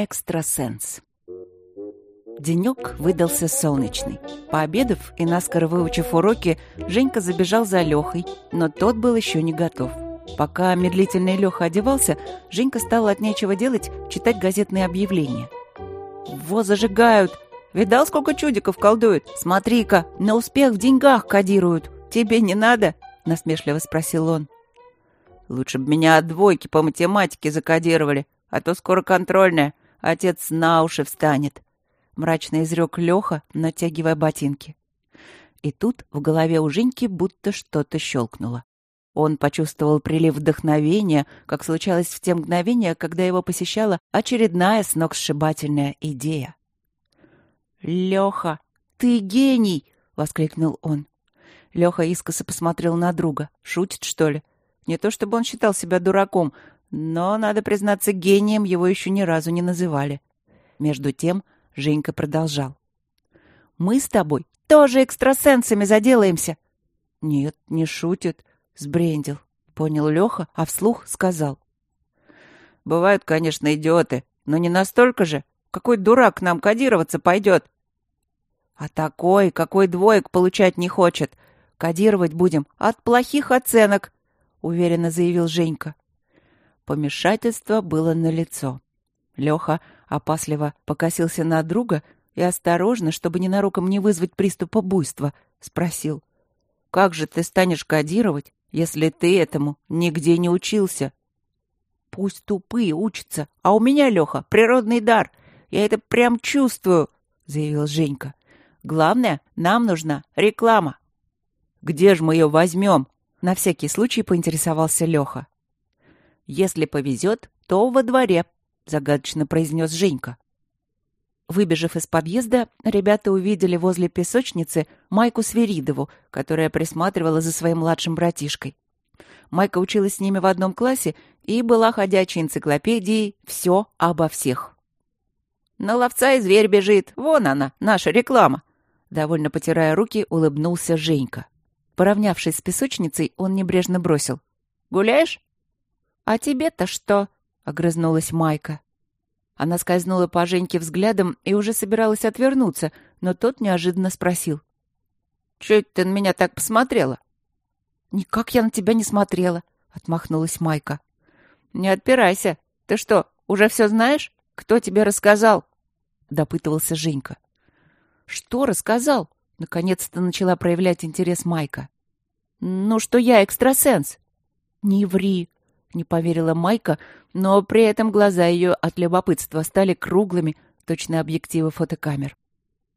Экстрасенс. Денек выдался солнечный. Пообедав и наскоро выучив уроки, Женька забежал за Лехой, но тот был еще не готов. Пока медлительный Леха одевался, Женька стала от нечего делать читать газетные объявления. «Во, зажигают! Видал, сколько чудиков колдуют? Смотри-ка, на успех в деньгах кодируют. Тебе не надо?» — насмешливо спросил он. «Лучше бы меня от двойки по математике закодировали, а то скоро контрольная. Отец на уши встанет», — мрачно изрек Леха, натягивая ботинки. И тут в голове у Женьки будто что-то щелкнуло. Он почувствовал прилив вдохновения, как случалось в те мгновения, когда его посещала очередная сногсшибательная идея. «Леха, ты гений!» — воскликнул он. Леха искоса посмотрел на друга. Шутит, что ли? Не то чтобы он считал себя дураком, но, надо признаться, гением его еще ни разу не называли. Между тем Женька продолжал. «Мы с тобой тоже экстрасенсами заделаемся!» «Нет, не шутит. Сбрендил», — понял Леха, а вслух сказал. «Бывают, конечно, идиоты, но не настолько же. Какой дурак к нам кодироваться пойдет?» «А такой, какой двоек получать не хочет. Кодировать будем от плохих оценок», — уверенно заявил Женька. Помешательство было налицо. Леха опасливо покосился на друга и осторожно, чтобы ненароком не вызвать приступа буйства, спросил. «Как же ты станешь кодировать, если ты этому нигде не учился?» «Пусть тупые учатся, а у меня, Леха, природный дар. Я это прям чувствую», — заявил Женька. «Главное, нам нужна реклама». «Где же мы ее возьмем?» — на всякий случай поинтересовался Леха. «Если повезет, то во дворе», — загадочно произнес Женька. Выбежав из подъезда, ребята увидели возле песочницы Майку Сверидову, которая присматривала за своим младшим братишкой. Майка училась с ними в одном классе и была ходячей энциклопедией «Все обо всех». «На ловца и зверь бежит. Вон она, наша реклама!» Довольно потирая руки, улыбнулся Женька. Поравнявшись с песочницей, он небрежно бросил. «Гуляешь?» «А тебе-то что?» — огрызнулась Майка. Она скользнула по Женьке взглядом и уже собиралась отвернуться, но тот неожиданно спросил. «Чё это ты на меня так посмотрела?» «Никак я на тебя не смотрела», — отмахнулась Майка. «Не отпирайся. Ты что, уже все знаешь? Кто тебе рассказал?» — допытывался Женька. «Что рассказал?» — наконец-то начала проявлять интерес Майка. «Ну, что я экстрасенс». «Не ври», не поверила Майка, но при этом глаза ее от любопытства стали круглыми, точно объективы фотокамер.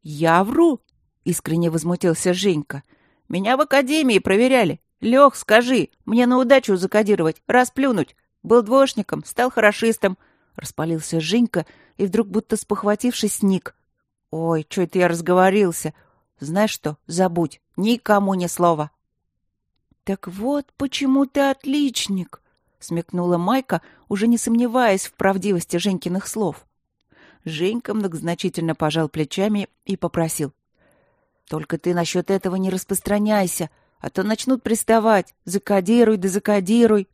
«Я вру?» — искренне возмутился Женька. «Меня в академии проверяли. Лех, скажи, мне на удачу закодировать, расплюнуть. Был двоечником, стал хорошистом». Распалился Женька и вдруг будто спохватившись сник. «Ой, что это я разговорился? Знаешь что, забудь, никому ни слова». «Так вот почему ты отличник!» Смекнула Майка, уже не сомневаясь в правдивости Женькиных слов. Женька многозначительно пожал плечами и попросил. «Только ты насчет этого не распространяйся, а то начнут приставать. Закодируй да закодируй».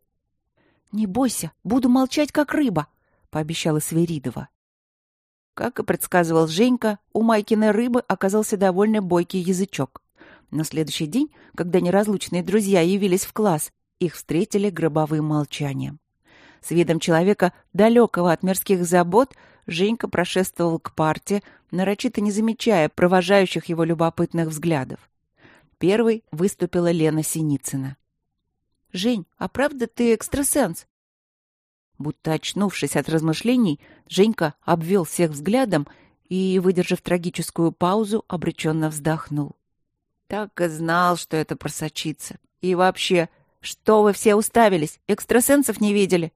«Не бойся, буду молчать, как рыба», — пообещала Сверидова. Как и предсказывал Женька, у Майкиной рыбы оказался довольно бойкий язычок. На следующий день, когда неразлучные друзья явились в класс, их встретили гробовым молчанием. С видом человека, далекого от мирских забот, Женька прошествовал к парте, нарочито не замечая провожающих его любопытных взглядов. Первой выступила Лена Синицына. «Жень, а правда ты экстрасенс?» Будто очнувшись от размышлений, Женька обвел всех взглядом и, выдержав трагическую паузу, обреченно вздохнул. «Так и знал, что это просочится. И вообще, «Что вы все уставились? Экстрасенсов не видели?»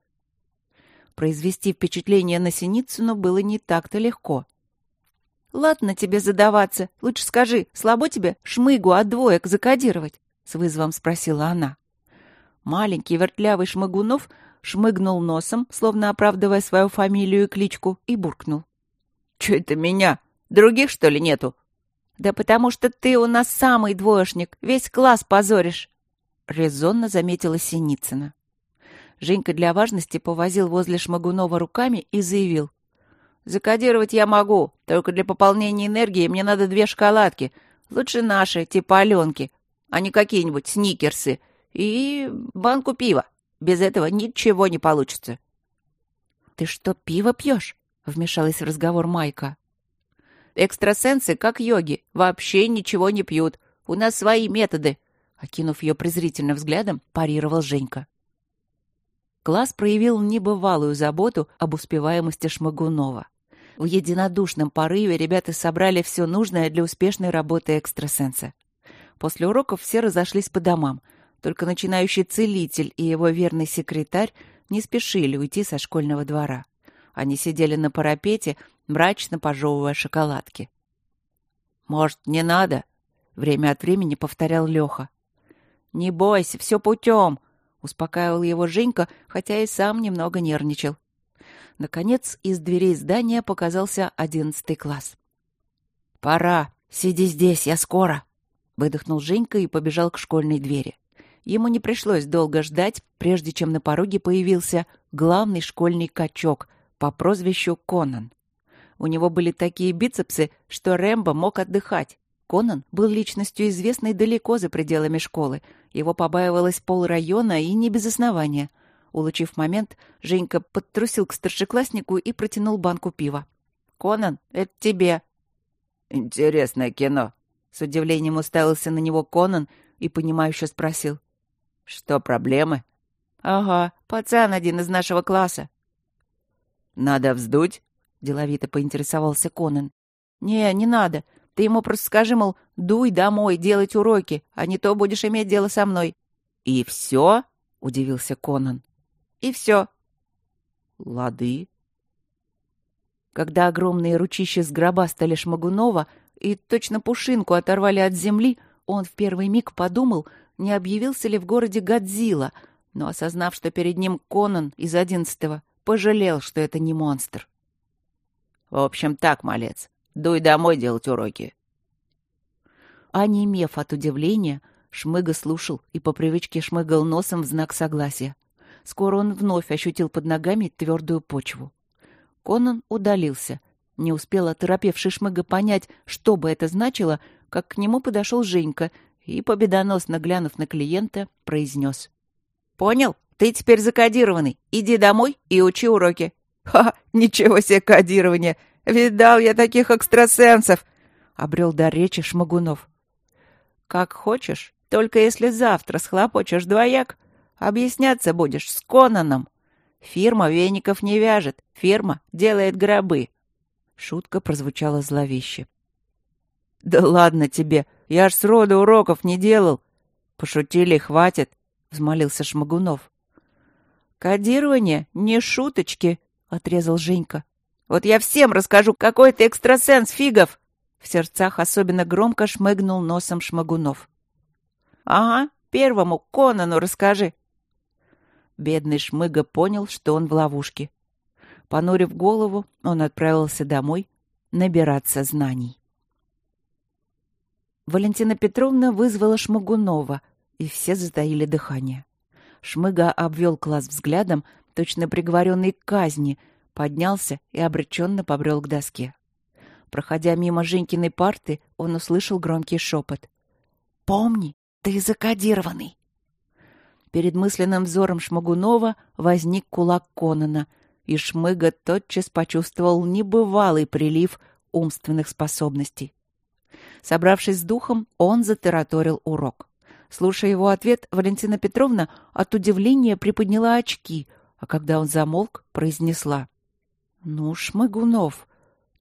Произвести впечатление на Синицыну было не так-то легко. «Ладно тебе задаваться. Лучше скажи, слабо тебе шмыгу от двоек закодировать?» — с вызовом спросила она. Маленький вертлявый Шмыгунов шмыгнул носом, словно оправдывая свою фамилию и кличку, и буркнул. «Чё это меня? Других, что ли, нету?» «Да потому что ты у нас самый двоечник, весь класс позоришь!» — резонно заметила Синицына. Женька для важности повозил возле Шмагунова руками и заявил. Закодировать я могу, только для пополнения энергии мне надо две шоколадки. Лучше наши, типа Аленки, а не какие-нибудь сникерсы. И банку пива. Без этого ничего не получится. «Ты что, пиво пьешь?» — вмешалась в разговор Майка. «Экстрасенсы, как йоги, вообще ничего не пьют. У нас свои методы», — окинув ее презрительным взглядом, парировал Женька. Класс проявил небывалую заботу об успеваемости Шмагунова. В единодушном порыве ребята собрали все нужное для успешной работы экстрасенса. После уроков все разошлись по домам. Только начинающий целитель и его верный секретарь не спешили уйти со школьного двора. Они сидели на парапете, мрачно пожевывая шоколадки. «Может, не надо?» — время от времени повторял Леха. «Не бойся, все путем!» — успокаивал его Женька, хотя и сам немного нервничал. Наконец, из дверей здания показался одиннадцатый класс. «Пора! Сиди здесь, я скоро!» — выдохнул Женька и побежал к школьной двери. Ему не пришлось долго ждать, прежде чем на пороге появился главный школьный качок по прозвищу Конан. У него были такие бицепсы, что Рэмбо мог отдыхать. Конан был личностью известной далеко за пределами школы. Его побаивалось полрайона и не без основания. Улучив момент, Женька подтрусил к старшекласснику и протянул банку пива. «Конан, это тебе!» «Интересное кино!» С удивлением уставился на него Конан и, понимающе спросил. Что, проблемы? Ага, пацан один из нашего класса. Надо вздуть? Деловито поинтересовался Конан. Не, не надо. Ты ему просто скажи, мол, дуй домой, делать уроки, а не то будешь иметь дело со мной. И все? Удивился Конан. И все. Лады. Когда огромные ручища с гроба стали Шмагунова и точно пушинку оторвали от земли, он в первый миг подумал — не объявился ли в городе Годзилла, но, осознав, что перед ним Конан из одиннадцатого, пожалел, что это не монстр. «В общем, так, малец, дуй домой делать уроки». Онемев от удивления, Шмыга слушал и по привычке шмыгал носом в знак согласия. Скоро он вновь ощутил под ногами твердую почву. Конан удалился. Не успел оторопевший Шмыга понять, что бы это значило, как к нему подошел Женька и, победоносно глянув на клиента, произнес. «Понял? Ты теперь закодированный. Иди домой и учи уроки». «Ха! Ничего себе кодирование! Видал я таких экстрасенсов!» — обрел дар речи Шмагунов. «Как хочешь, только если завтра схлопочешь двояк, объясняться будешь с Конаном. Фирма веников не вяжет, фирма делает гробы». Шутка прозвучала зловеще. «Да ладно тебе! Я ж сроду уроков не делал!» «Пошутили, хватит!» — взмолился Шмагунов. «Кодирование — не шуточки!» — отрезал Женька. «Вот я всем расскажу, какой ты экстрасенс, Фигов!» В сердцах особенно громко шмыгнул носом Шмагунов. «Ага, первому Конану расскажи!» Бедный Шмыга понял, что он в ловушке. Понурив голову, он отправился домой набираться знаний. Валентина Петровна вызвала Шмагунова, и все затаили дыхание. Шмыга обвел класс взглядом, точно приговоренный к казни, поднялся и обреченно побрел к доске. Проходя мимо Женькиной парты, он услышал громкий шепот. «Помни, ты закодированный!» Перед мысленным взором Шмагунова возник кулак Конона, и Шмыга тотчас почувствовал небывалый прилив умственных способностей. Собравшись с духом, он затараторил урок. Слушая его ответ, Валентина Петровна от удивления приподняла очки, а когда он замолк, произнесла. «Ну, Шмыгунов,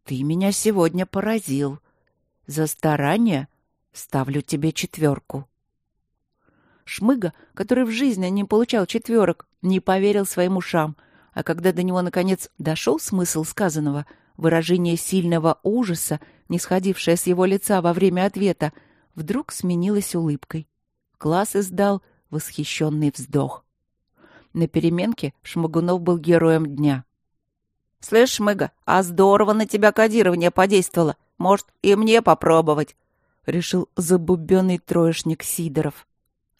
ты меня сегодня поразил. За старание ставлю тебе четверку». Шмыга, который в жизни не получал четверок, не поверил своим ушам, а когда до него, наконец, дошел смысл сказанного — Выражение сильного ужаса, не сходившее с его лица во время ответа, вдруг сменилось улыбкой. Класс издал восхищенный вздох. На переменке Шмагунов был героем дня. «Слышь, Шмыга, а здорово на тебя кодирование подействовало. Может, и мне попробовать?» — решил забубенный троечник Сидоров.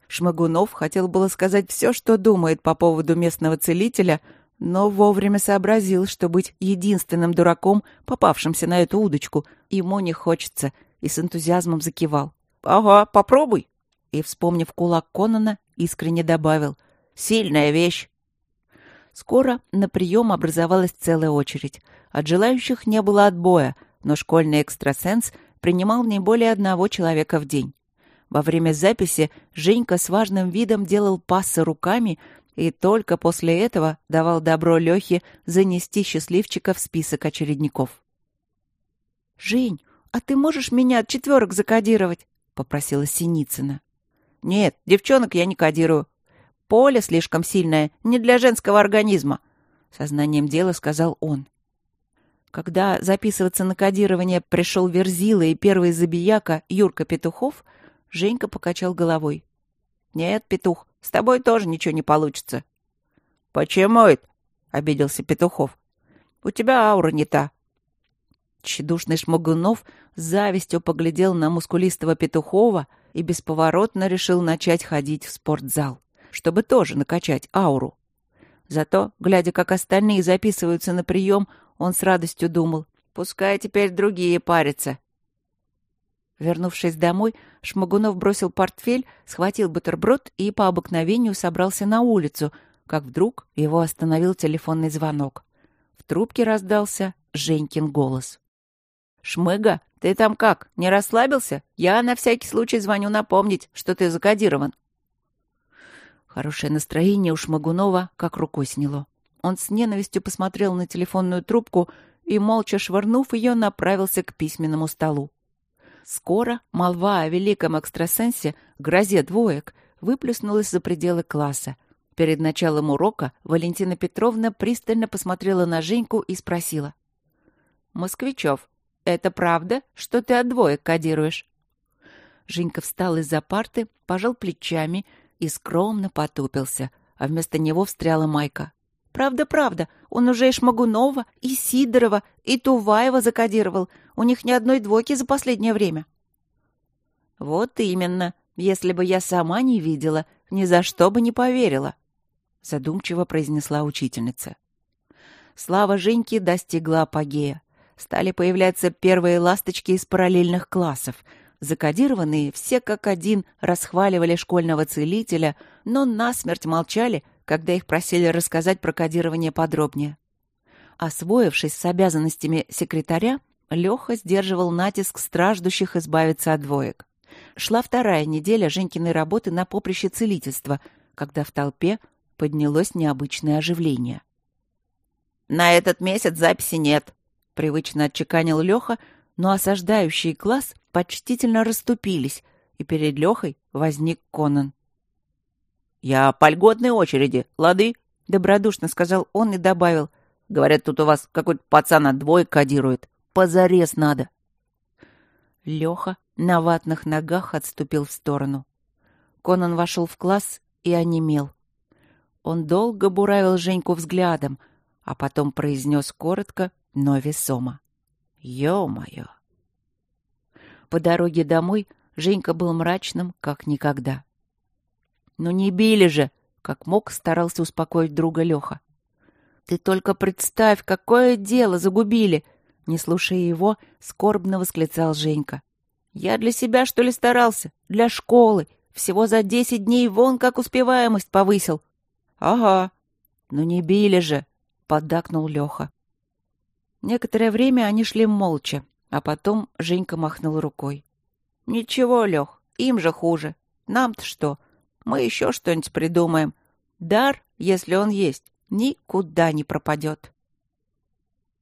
Шмагунов хотел было сказать все, что думает по поводу местного целителя, но вовремя сообразил, что быть единственным дураком, попавшимся на эту удочку, ему не хочется, и с энтузиазмом закивал. «Ага, попробуй!» И, вспомнив кулак Конона, искренне добавил. «Сильная вещь!» Скоро на прием образовалась целая очередь. От желающих не было отбоя, но школьный экстрасенс принимал не более одного человека в день. Во время записи Женька с важным видом делал пассы руками и только после этого давал добро Лехе занести счастливчика в список очередников. «Жень, а ты можешь меня от четверок закодировать?» — попросила Синицына. «Нет, девчонок я не кодирую. Поле слишком сильное, не для женского организма», — сознанием дела сказал он. Когда записываться на кодирование пришел Верзила и первый забияка Юрка Петухов, Женька покачал головой. «Нет, Петух, с тобой тоже ничего не получится». «Почему это?» — обиделся Петухов. «У тебя аура не та». Тщедушный Шмогунов с завистью поглядел на мускулистого Петухова и бесповоротно решил начать ходить в спортзал чтобы тоже накачать ауру. Зато, глядя, как остальные записываются на прием, он с радостью думал, пускай теперь другие парятся. Вернувшись домой, Шмагунов бросил портфель, схватил бутерброд и по обыкновению собрался на улицу, как вдруг его остановил телефонный звонок. В трубке раздался Женькин голос. «Шмыга, ты там как, не расслабился? Я на всякий случай звоню напомнить, что ты закодирован». Хорошее настроение у Шмагунова как рукой сняло. Он с ненавистью посмотрел на телефонную трубку и, молча швырнув ее, направился к письменному столу. Скоро молва о великом экстрасенсе, грозе двоек, выплюснулась за пределы класса. Перед началом урока Валентина Петровна пристально посмотрела на Женьку и спросила. «Москвичев, это правда, что ты от двоек кодируешь?» Женька встал из-за парты, пожал плечами и скромно потупился, а вместо него встряла Майка. «Правда, правда, он уже и Шмагунова, и Сидорова, и Туваева закодировал. У них ни одной двойки за последнее время». «Вот именно. Если бы я сама не видела, ни за что бы не поверила», — задумчиво произнесла учительница. Слава Женьки достигла апогея. Стали появляться первые ласточки из параллельных классов — Закодированные все как один расхваливали школьного целителя, но насмерть молчали, когда их просили рассказать про кодирование подробнее. Освоившись с обязанностями секретаря, Леха сдерживал натиск страждущих избавиться от двоек. Шла вторая неделя Женькиной работы на поприще целительства, когда в толпе поднялось необычное оживление. «На этот месяц записи нет», — привычно отчеканил Леха, но осаждающий класс почтительно расступились, и перед Лехой возник Конан. «Я по льготной очереди, лады?» — добродушно сказал он и добавил. «Говорят, тут у вас какой-то пацан от двоек кодирует. Позарез надо». Леха на ватных ногах отступил в сторону. Конан вошел в класс и онемел. Он долго буравил Женьку взглядом, а потом произнес коротко, но весомо. «Ё-моё!» По дороге домой Женька был мрачным, как никогда. «Ну не били же!» — как мог, старался успокоить друга Леха. «Ты только представь, какое дело загубили!» Не слушая его, скорбно восклицал Женька. «Я для себя, что ли, старался? Для школы. Всего за десять дней вон как успеваемость повысил». «Ага. Ну не били же!» — поддакнул Леха. Некоторое время они шли молча, а потом Женька махнул рукой. «Ничего, Лех, им же хуже. Нам-то что? Мы еще что-нибудь придумаем. Дар, если он есть, никуда не пропадет».